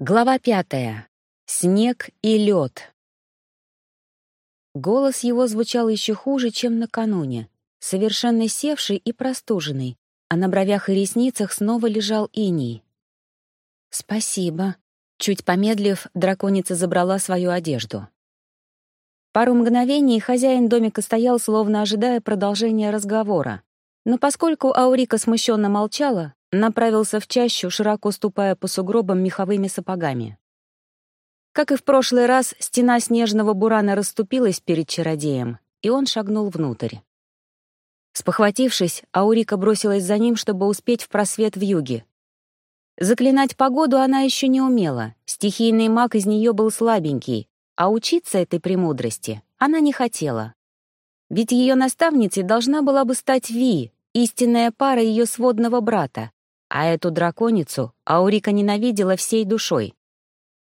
Глава пятая. Снег и лед. Голос его звучал еще хуже, чем накануне, совершенно севший и простуженный, а на бровях и ресницах снова лежал иней. «Спасибо». Чуть помедлив, драконица забрала свою одежду. Пару мгновений хозяин домика стоял, словно ожидая продолжения разговора. Но поскольку Аурика смущенно молчала, направился в чащу, широко ступая по сугробам меховыми сапогами. Как и в прошлый раз, стена снежного бурана расступилась перед чародеем, и он шагнул внутрь. Спохватившись, Аурика бросилась за ним, чтобы успеть в просвет в юге. Заклинать погоду она еще не умела, стихийный маг из нее был слабенький, а учиться этой премудрости она не хотела. Ведь ее наставницей должна была бы стать Ви, истинная пара ее сводного брата, а эту драконицу Аурика ненавидела всей душой.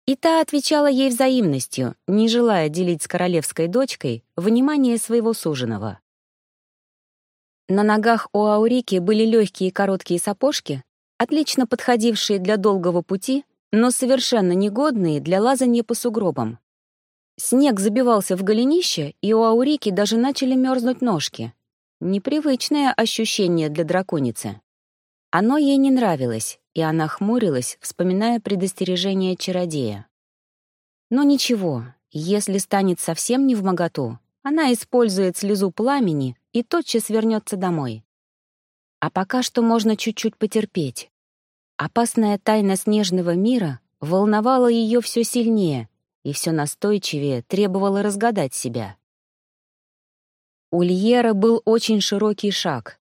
И та отвечала ей взаимностью, не желая делить с королевской дочкой внимание своего суженого. На ногах у Аурики были легкие короткие сапожки, отлично подходившие для долгого пути, но совершенно негодные для лазания по сугробам. Снег забивался в голенище, и у Аурики даже начали мерзнуть ножки. Непривычное ощущение для драконицы. Оно ей не нравилось, и она хмурилась, вспоминая предостережение чародея. Но ничего, если станет совсем не в моготу, она использует слезу пламени и тотчас вернется домой. А пока что можно чуть-чуть потерпеть. Опасная тайна снежного мира волновала ее все сильнее и все настойчивее требовала разгадать себя. У Льера был очень широкий шаг,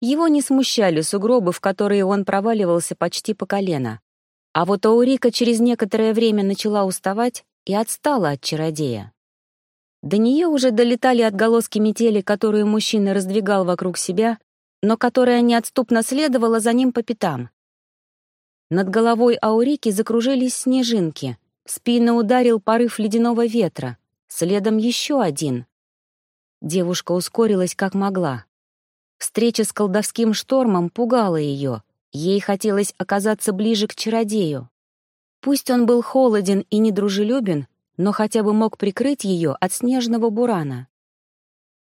его не смущали сугробы, в которые он проваливался почти по колено. А вот Аурика через некоторое время начала уставать и отстала от чародея. До нее уже долетали отголоски метели, которую мужчина раздвигал вокруг себя, но которая неотступно следовала за ним по пятам. Над головой Аурики закружились снежинки, в спину ударил порыв ледяного ветра, следом еще один. Девушка ускорилась как могла. Встреча с колдовским штормом пугала ее. Ей хотелось оказаться ближе к чародею. Пусть он был холоден и недружелюбен, но хотя бы мог прикрыть ее от снежного бурана.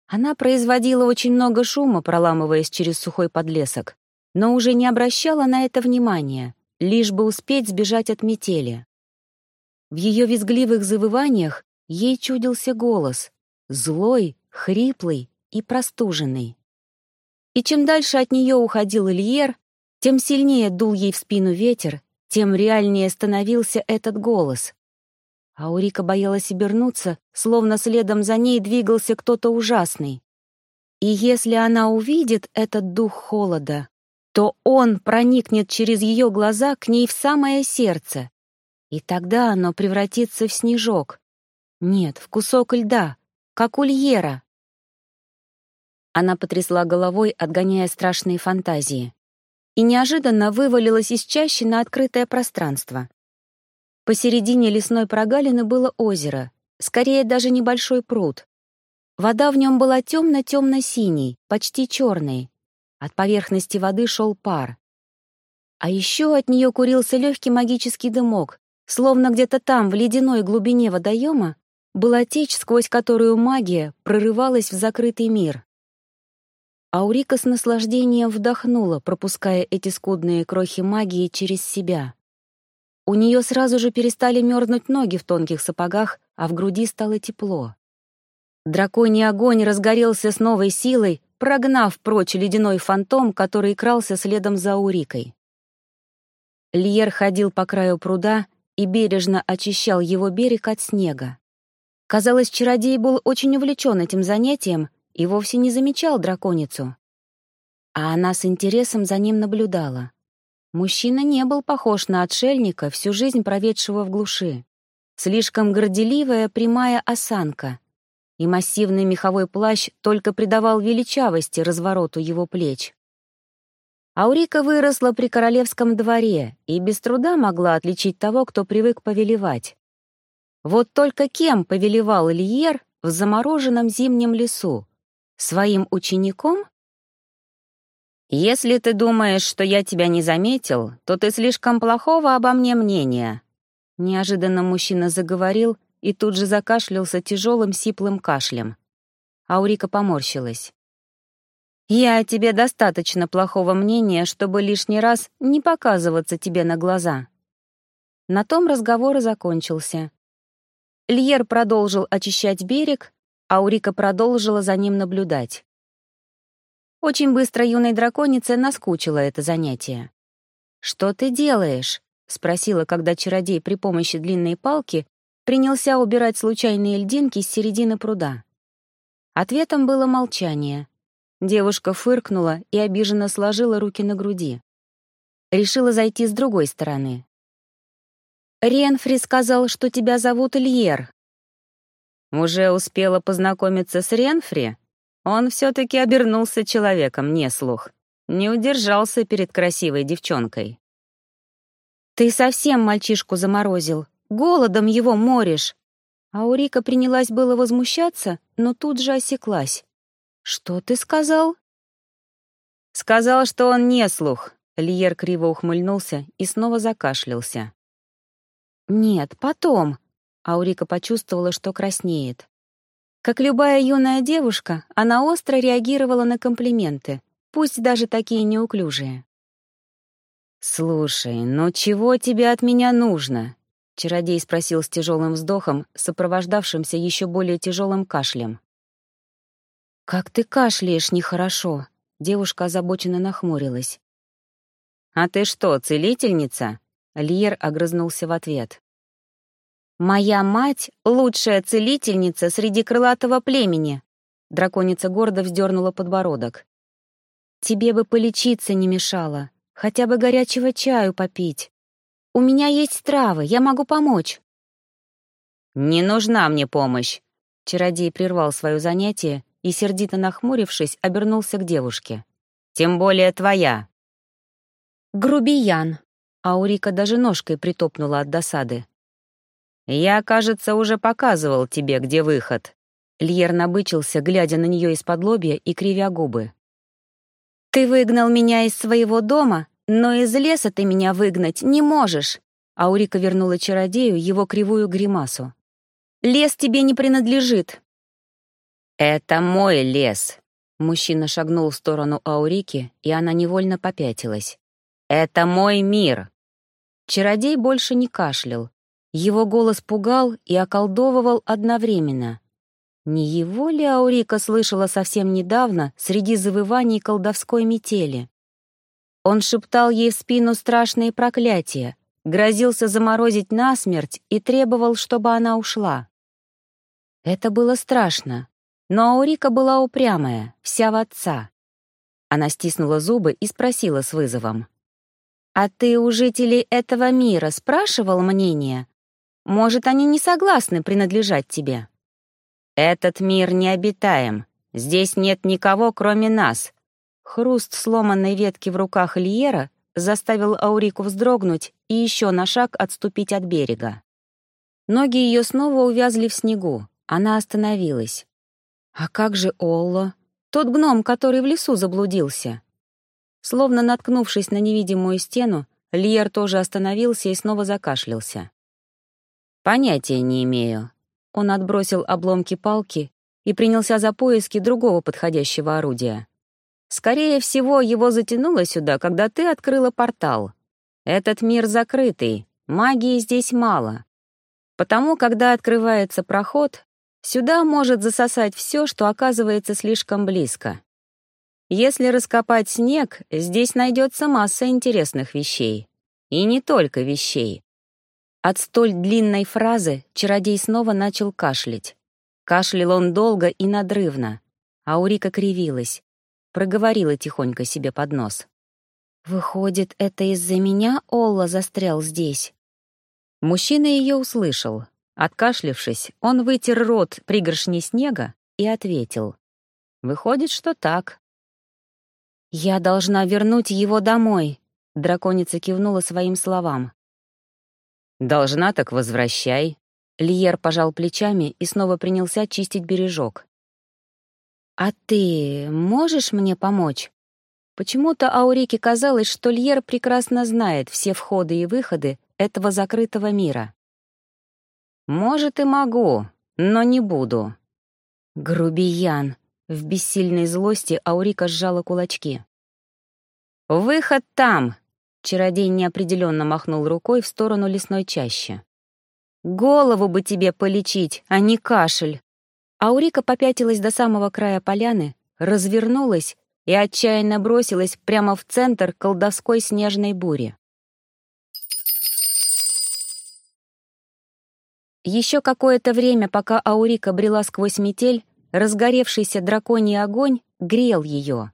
Она производила очень много шума, проламываясь через сухой подлесок, но уже не обращала на это внимания, лишь бы успеть сбежать от метели. В ее визгливых завываниях ей чудился голос, злой, хриплый и простуженный. И чем дальше от нее уходил Ильер, тем сильнее дул ей в спину ветер, тем реальнее становился этот голос. Аурика боялась обернуться, словно следом за ней двигался кто-то ужасный. И если она увидит этот дух холода, то он проникнет через ее глаза к ней в самое сердце. И тогда оно превратится в снежок. Нет, в кусок льда, как у. Она потрясла головой, отгоняя страшные фантазии. И неожиданно вывалилась из чащи на открытое пространство. Посередине лесной прогалины было озеро, скорее даже небольшой пруд. Вода в нем была темно-темно-синей, почти черной. От поверхности воды шел пар. А еще от нее курился легкий магический дымок, словно где-то там, в ледяной глубине водоема, была течь, сквозь которую магия прорывалась в закрытый мир. Аурика с наслаждением вдохнула, пропуская эти скудные крохи магии через себя. У нее сразу же перестали мерзнуть ноги в тонких сапогах, а в груди стало тепло. Драконий огонь разгорелся с новой силой, прогнав прочь ледяной фантом, который крался следом за Аурикой. Льер ходил по краю пруда и бережно очищал его берег от снега. Казалось, чародей был очень увлечен этим занятием и вовсе не замечал драконицу. А она с интересом за ним наблюдала. Мужчина не был похож на отшельника, всю жизнь проведшего в глуши. Слишком горделивая прямая осанка, и массивный меховой плащ только придавал величавости развороту его плеч. Аурика выросла при королевском дворе и без труда могла отличить того, кто привык повелевать. Вот только кем повелевал Льер в замороженном зимнем лесу? Своим учеником? «Если ты думаешь, что я тебя не заметил, то ты слишком плохого обо мне мнения», Неожиданно мужчина заговорил и тут же закашлялся тяжелым сиплым кашлем. Аурика поморщилась. «Я о тебе достаточно плохого мнения, чтобы лишний раз не показываться тебе на глаза». На том разговор и закончился. Льер продолжил очищать берег, а Урика продолжила за ним наблюдать. Очень быстро юной драконице наскучило это занятие. «Что ты делаешь?» — спросила, когда чародей при помощи длинной палки принялся убирать случайные льдинки с середины пруда. Ответом было молчание. Девушка фыркнула и обиженно сложила руки на груди. Решила зайти с другой стороны. «Ренфри сказал, что тебя зовут Льер». «Уже успела познакомиться с Ренфри?» Он все-таки обернулся человеком, не слух. Не удержался перед красивой девчонкой. «Ты совсем мальчишку заморозил. Голодом его моришь». Аурика принялась было возмущаться, но тут же осеклась. «Что ты сказал?» «Сказал, что он не слух», — Льер криво ухмыльнулся и снова закашлялся. «Нет, потом», — Аурика почувствовала, что краснеет. Как любая юная девушка, она остро реагировала на комплименты, пусть даже такие неуклюжие. «Слушай, ну чего тебе от меня нужно?» — чародей спросил с тяжелым вздохом, сопровождавшимся еще более тяжелым кашлем. «Как ты кашляешь нехорошо», — девушка озабоченно нахмурилась. «А ты что, целительница?» — Льер огрызнулся в ответ. «Моя мать — лучшая целительница среди крылатого племени», — драконица гордо вздернула подбородок. «Тебе бы полечиться не мешало, хотя бы горячего чаю попить. У меня есть травы, я могу помочь». «Не нужна мне помощь», — чародей прервал свое занятие и, сердито нахмурившись, обернулся к девушке. «Тем более твоя». «Грубиян», — Аурика даже ножкой притопнула от досады. «Я, кажется, уже показывал тебе, где выход». Льер набычился, глядя на нее из-под лобья и кривя губы. «Ты выгнал меня из своего дома, но из леса ты меня выгнать не можешь», Аурика вернула чародею его кривую гримасу. «Лес тебе не принадлежит. «Это мой лес!» Мужчина шагнул в сторону Аурики, и она невольно попятилась. «Это мой мир!» Чародей больше не кашлял. Его голос пугал и околдовывал одновременно. Не его ли Аурика слышала совсем недавно среди завываний колдовской метели? Он шептал ей в спину страшные проклятия, грозился заморозить насмерть и требовал, чтобы она ушла. Это было страшно, но Аурика была упрямая, вся в отца. Она стиснула зубы и спросила с вызовом. «А ты у жителей этого мира спрашивал мнение? Может, они не согласны принадлежать тебе?» «Этот мир необитаем. Здесь нет никого, кроме нас». Хруст сломанной ветки в руках Ильера заставил Аурику вздрогнуть и еще на шаг отступить от берега. Ноги ее снова увязли в снегу. Она остановилась. А как же Олло? Тот гном, который в лесу заблудился. Словно наткнувшись на невидимую стену, Льер тоже остановился и снова закашлялся. «Понятия не имею». Он отбросил обломки палки и принялся за поиски другого подходящего орудия. «Скорее всего, его затянуло сюда, когда ты открыла портал. Этот мир закрытый, магии здесь мало. Потому, когда открывается проход, Сюда может засосать все, что оказывается слишком близко. Если раскопать снег, здесь найдется масса интересных вещей. И не только вещей. От столь длинной фразы чародей снова начал кашлять. Кашлял он долго и надрывно. Аурика кривилась. Проговорила тихонько себе под нос. «Выходит, это из-за меня Олла застрял здесь?» Мужчина ее услышал, Откашлившись, он вытер рот пригоршней снега и ответил. «Выходит, что так». «Я должна вернуть его домой», — драконица кивнула своим словам. «Должна, так возвращай». Льер пожал плечами и снова принялся чистить бережок. «А ты можешь мне помочь?» Почему-то Аурике казалось, что Льер прекрасно знает все входы и выходы этого закрытого мира. «Может, и могу, но не буду». «Грубиян!» — в бессильной злости Аурика сжала кулачки. «Выход там!» — чародей неопределенно махнул рукой в сторону лесной чащи. «Голову бы тебе полечить, а не кашель!» Аурика попятилась до самого края поляны, развернулась и отчаянно бросилась прямо в центр колдовской снежной бури. Еще какое-то время, пока Аурика брела сквозь метель, разгоревшийся драконий огонь грел ее.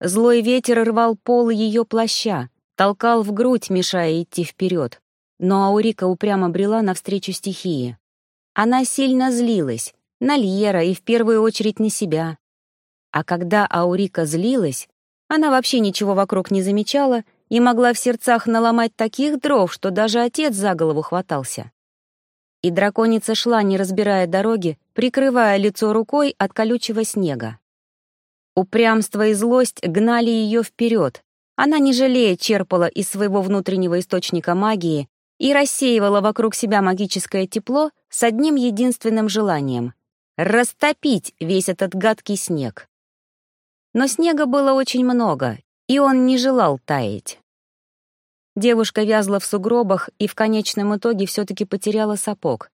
Злой ветер рвал пол ее плаща, толкал в грудь, мешая идти вперед. Но Аурика упрямо брела навстречу стихии. Она сильно злилась, на Льера и в первую очередь на себя. А когда Аурика злилась, она вообще ничего вокруг не замечала и могла в сердцах наломать таких дров, что даже отец за голову хватался. И драконица шла, не разбирая дороги, прикрывая лицо рукой от колючего снега. Упрямство и злость гнали ее вперед. Она, не жалея, черпала из своего внутреннего источника магии и рассеивала вокруг себя магическое тепло с одним единственным желанием — растопить весь этот гадкий снег. Но снега было очень много, и он не желал таять. Девушка вязла в сугробах и в конечном итоге все-таки потеряла сапог.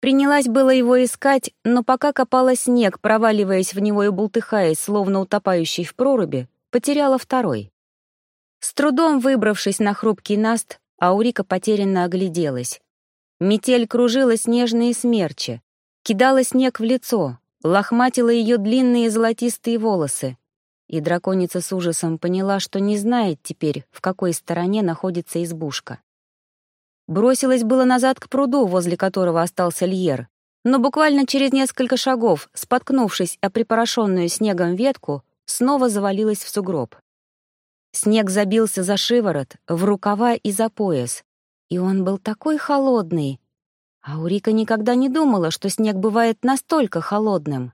Принялась было его искать, но пока копала снег, проваливаясь в него и бултыхаясь, словно утопающий в проруби, потеряла второй. С трудом выбравшись на хрупкий наст, Аурика потерянно огляделась. Метель кружила снежные смерчи, кидала снег в лицо, лохматила ее длинные золотистые волосы, и драконица с ужасом поняла, что не знает теперь, в какой стороне находится избушка. Бросилась было назад к пруду, возле которого остался Льер, но буквально через несколько шагов, споткнувшись о припорошенную снегом ветку, снова завалилась в сугроб. Снег забился за шиворот, в рукава и за пояс, и он был такой холодный. Аурика никогда не думала, что снег бывает настолько холодным.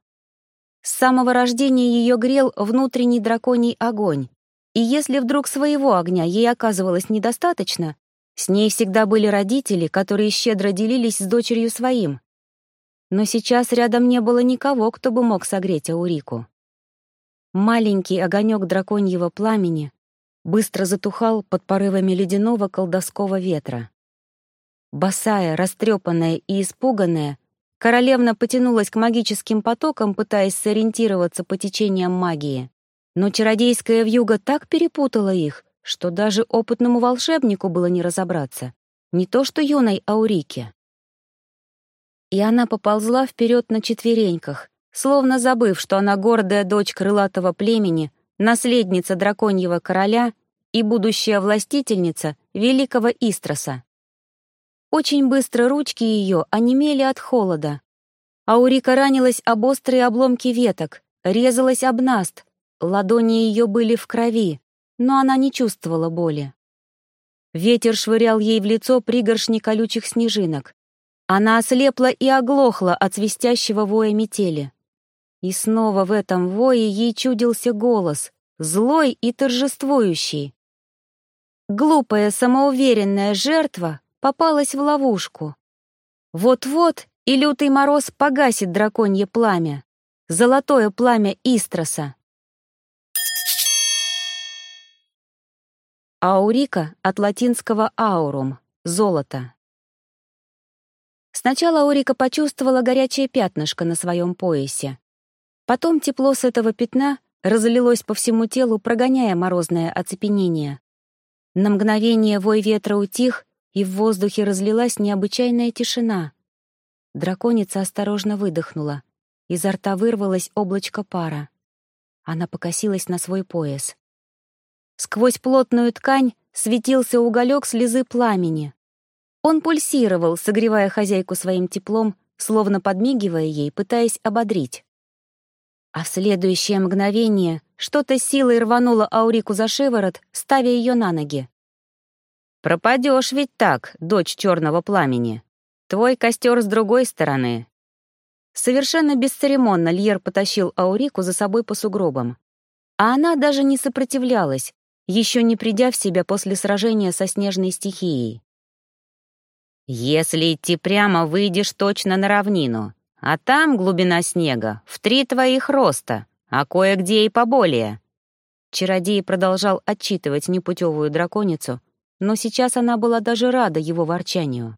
С самого рождения ее грел внутренний драконий огонь, и если вдруг своего огня ей оказывалось недостаточно, с ней всегда были родители, которые щедро делились с дочерью своим. Но сейчас рядом не было никого, кто бы мог согреть Аурику. Маленький огонек драконьего пламени быстро затухал под порывами ледяного колдовского ветра. Босая, растрепанная и испуганная, Королевна потянулась к магическим потокам, пытаясь сориентироваться по течениям магии. Но чародейская вьюга так перепутала их, что даже опытному волшебнику было не разобраться. Не то что юной Аурике. И она поползла вперед на четвереньках, словно забыв, что она гордая дочь крылатого племени, наследница драконьего короля и будущая властительница великого Истроса. Очень быстро ручки ее онемели от холода. Аурика ранилась об острые обломки веток, резалась об наст, ладони ее были в крови, но она не чувствовала боли. Ветер швырял ей в лицо пригоршни колючих снежинок. Она ослепла и оглохла от свистящего воя метели. И снова в этом вое ей чудился голос, злой и торжествующий. Глупая, самоуверенная жертва попалась в ловушку. Вот-вот и лютый мороз погасит драконье пламя, золотое пламя Истроса. Аурика от латинского аурум — золото. Сначала Аурика почувствовала горячее пятнышко на своем поясе. Потом тепло с этого пятна разлилось по всему телу, прогоняя морозное оцепенение. На мгновение вой ветра утих, и в воздухе разлилась необычайная тишина. Драконица осторожно выдохнула. Изо рта вырвалось облачко пара. Она покосилась на свой пояс. Сквозь плотную ткань светился уголек слезы пламени. Он пульсировал, согревая хозяйку своим теплом, словно подмигивая ей, пытаясь ободрить. А в следующее мгновение что-то силой рвануло Аурику за шиворот, ставя ее на ноги. Пропадешь ведь так, дочь черного пламени. Твой костер с другой стороны. Совершенно бесцеремонно Льер потащил Аурику за собой по сугробам. А она даже не сопротивлялась, еще не придя в себя после сражения со снежной стихией. «Если идти прямо, выйдешь точно на равнину, а там глубина снега в три твоих роста, а кое-где и поболее». Чародей продолжал отчитывать непутевую драконицу, но сейчас она была даже рада его ворчанию.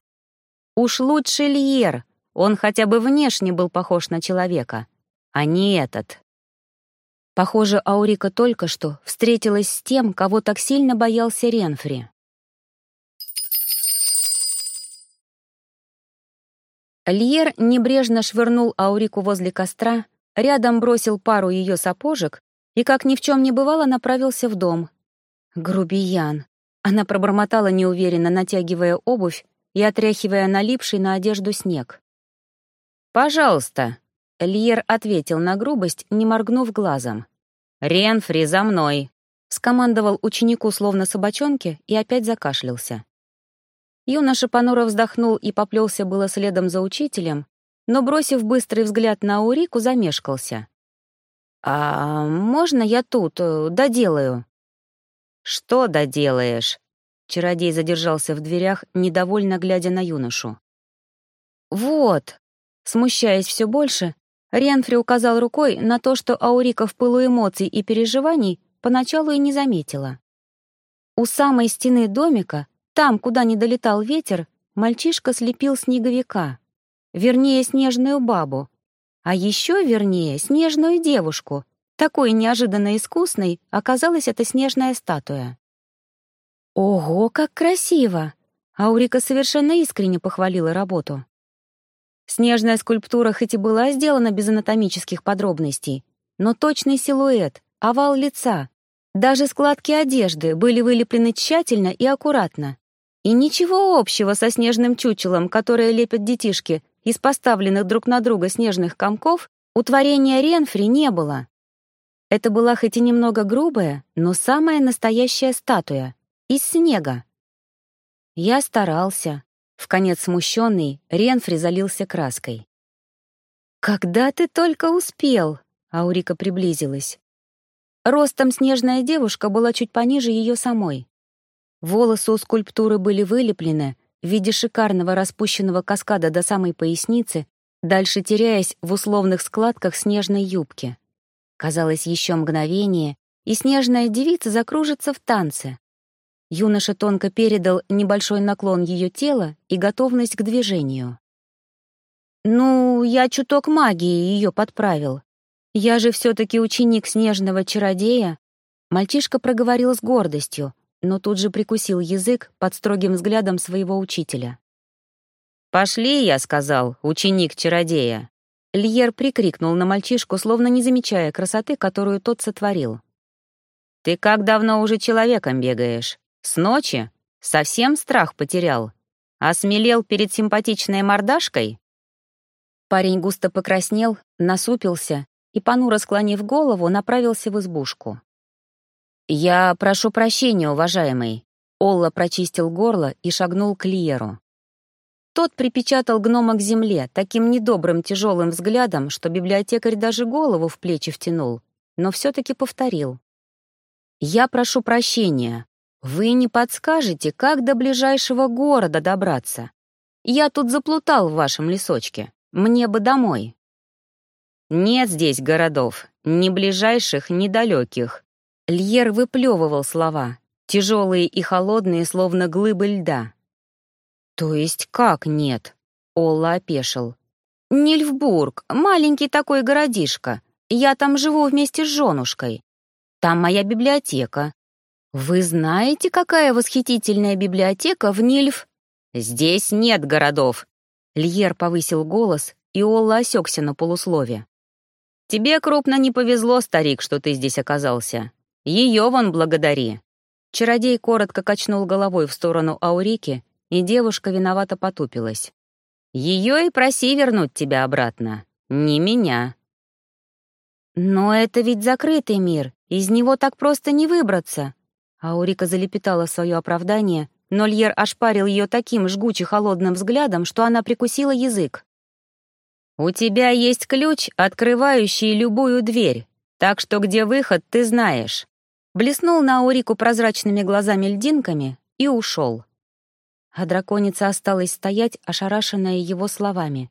Уж лучше Льер, он хотя бы внешне был похож на человека, а не этот. Похоже, Аурика только что встретилась с тем, кого так сильно боялся Ренфри. Льер небрежно швырнул Аурику возле костра, рядом бросил пару ее сапожек и, как ни в чем не бывало, направился в дом. Грубиян. Она пробормотала неуверенно, натягивая обувь и отряхивая налипший на одежду снег. «Пожалуйста», — Льер ответил на грубость, не моргнув глазом. «Ренфри, за мной!» — скомандовал ученику словно собачонке и опять закашлялся. Юноша понуро вздохнул и поплелся было следом за учителем, но, бросив быстрый взгляд на Урику, замешкался. «А можно я тут э, доделаю?» «Что доделаешь?» Чародей задержался в дверях, недовольно глядя на юношу. «Вот!» Смущаясь все больше, Ренфри указал рукой на то, что Аурика в пылу эмоций и переживаний поначалу и не заметила. У самой стены домика, там, куда не долетал ветер, мальчишка слепил снеговика. Вернее, снежную бабу. А еще вернее, снежную девушку, такой неожиданно искусной оказалась эта снежная статуя. «Ого, как красиво!» Аурика совершенно искренне похвалила работу. Снежная скульптура хоть и была сделана без анатомических подробностей, но точный силуэт, овал лица, даже складки одежды были вылеплены тщательно и аккуратно. И ничего общего со снежным чучелом, которое лепят детишки из поставленных друг на друга снежных комков, у творения Ренфри не было. Это была хоть и немного грубая, но самая настоящая статуя. Из снега. Я старался. В конец смущенный, Ренфри залился краской. «Когда ты только успел?» — Аурика приблизилась. Ростом снежная девушка была чуть пониже ее самой. Волосы у скульптуры были вылеплены в виде шикарного распущенного каскада до самой поясницы, дальше теряясь в условных складках снежной юбки. Казалось, еще мгновение, и снежная девица закружится в танце. Юноша тонко передал небольшой наклон ее тела и готовность к движению. «Ну, я чуток магии ее подправил. Я же все-таки ученик снежного чародея». Мальчишка проговорил с гордостью, но тут же прикусил язык под строгим взглядом своего учителя. «Пошли, я сказал, ученик чародея». Льер прикрикнул на мальчишку, словно не замечая красоты, которую тот сотворил. «Ты как давно уже человеком бегаешь? С ночи? Совсем страх потерял? Осмелел перед симпатичной мордашкой?» Парень густо покраснел, насупился и, понуро склонив голову, направился в избушку. «Я прошу прощения, уважаемый», — Олла прочистил горло и шагнул к Льеру. Тот припечатал гнома к земле таким недобрым тяжелым взглядом, что библиотекарь даже голову в плечи втянул, но все-таки повторил. «Я прошу прощения. Вы не подскажете, как до ближайшего города добраться? Я тут заплутал в вашем лесочке. Мне бы домой». «Нет здесь городов, ни ближайших, ни далеких». Льер выплевывал слова, тяжелые и холодные, словно глыбы льда. «То есть как нет?» — Олла опешил. «Нильфбург, маленький такой городишко. Я там живу вместе с женушкой. Там моя библиотека. Вы знаете, какая восхитительная библиотека в Нильф?» «Здесь нет городов!» Льер повысил голос, и Олла осекся на полуслове. «Тебе крупно не повезло, старик, что ты здесь оказался. Ее вон благодари». Чародей коротко качнул головой в сторону Аурики, и девушка виновато потупилась. «Ее и проси вернуть тебя обратно, не меня». «Но это ведь закрытый мир, из него так просто не выбраться». Аурика залепетала свое оправдание, но Льер ошпарил ее таким жгуче холодным взглядом, что она прикусила язык. «У тебя есть ключ, открывающий любую дверь, так что где выход, ты знаешь». Блеснул на Аурику прозрачными глазами-льдинками и ушел. а драконица осталась стоять, ошарашенная его словами.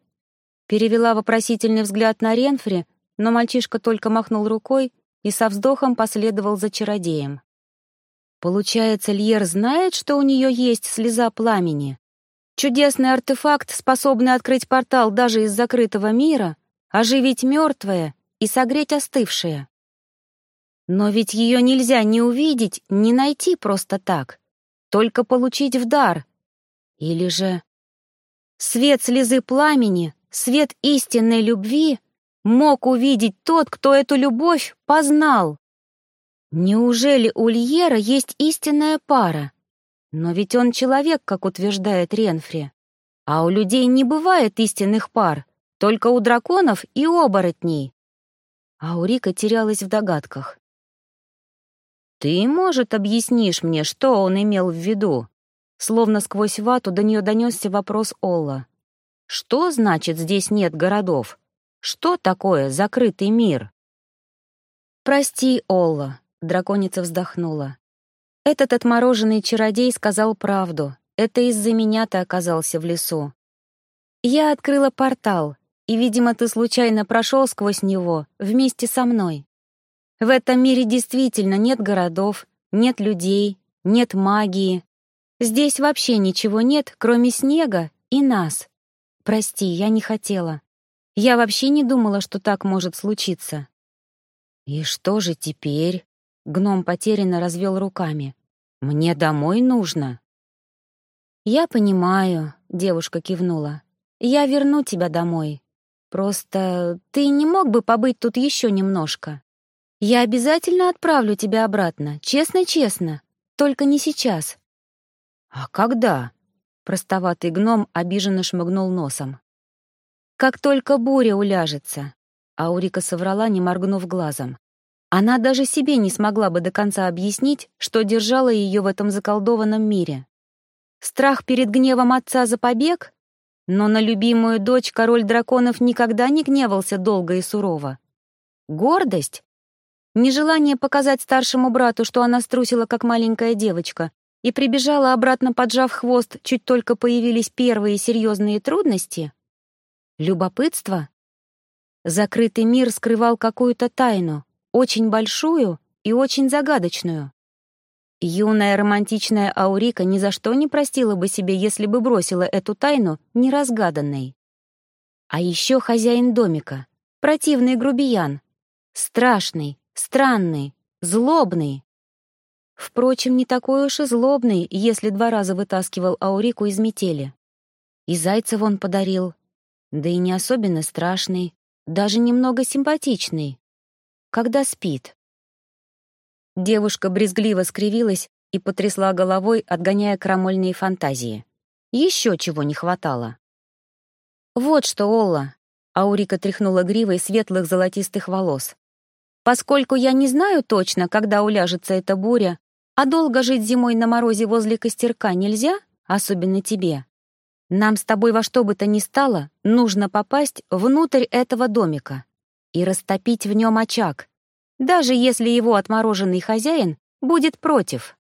Перевела вопросительный взгляд на Ренфри, но мальчишка только махнул рукой и со вздохом последовал за чародеем. Получается, Льер знает, что у нее есть слеза пламени? Чудесный артефакт, способный открыть портал даже из закрытого мира, оживить мертвое и согреть остывшее. Но ведь ее нельзя ни увидеть, ни найти просто так, только получить в дар. Или же свет слезы пламени, свет истинной любви мог увидеть тот, кто эту любовь познал. Неужели у Льера есть истинная пара? Но ведь он человек, как утверждает Ренфри. А у людей не бывает истинных пар, только у драконов и оборотней. А Урика терялась в догадках. «Ты, может, объяснишь мне, что он имел в виду?» Словно сквозь вату до нее донесся вопрос Олла. «Что значит, здесь нет городов? Что такое закрытый мир?» «Прости, Олла», — драконица вздохнула. «Этот отмороженный чародей сказал правду. Это из-за меня ты оказался в лесу. Я открыла портал, и, видимо, ты случайно прошел сквозь него вместе со мной. В этом мире действительно нет городов, нет людей, нет магии. Здесь вообще ничего нет, кроме снега и нас. Прости, я не хотела. Я вообще не думала, что так может случиться. И что же теперь? Гном потерянно развел руками. Мне домой нужно. Я понимаю, девушка кивнула. Я верну тебя домой. Просто ты не мог бы побыть тут еще немножко? Я обязательно отправлю тебя обратно, честно-честно, только не сейчас». «А когда?» — простоватый гном обиженно шмыгнул носом. «Как только буря уляжется», — Аурика соврала, не моргнув глазом. Она даже себе не смогла бы до конца объяснить, что держало ее в этом заколдованном мире. Страх перед гневом отца за побег? Но на любимую дочь король драконов никогда не гневался долго и сурово. Гордость? Нежелание показать старшему брату, что она струсила, как маленькая девочка, и прибежала обратно, поджав хвост, чуть только появились первые серьезные трудности? Любопытство? Закрытый мир скрывал какую-то тайну, очень большую и очень загадочную. Юная романтичная Аурика ни за что не простила бы себе, если бы бросила эту тайну неразгаданной. А еще хозяин домика, противный грубиян, страшный, Странный, злобный. Впрочем, не такой уж и злобный, если два раза вытаскивал Аурику из метели. И зайцев он подарил. Да и не особенно страшный, даже немного симпатичный. Когда спит. Девушка брезгливо скривилась и потрясла головой, отгоняя крамольные фантазии. Еще чего не хватало. «Вот что, Олла!» — Аурика тряхнула гривой светлых золотистых волос. Поскольку я не знаю точно, когда уляжется эта буря, а долго жить зимой на морозе возле костерка нельзя, особенно тебе, нам с тобой во что бы то ни стало нужно попасть внутрь этого домика и растопить в нем очаг, даже если его отмороженный хозяин будет против.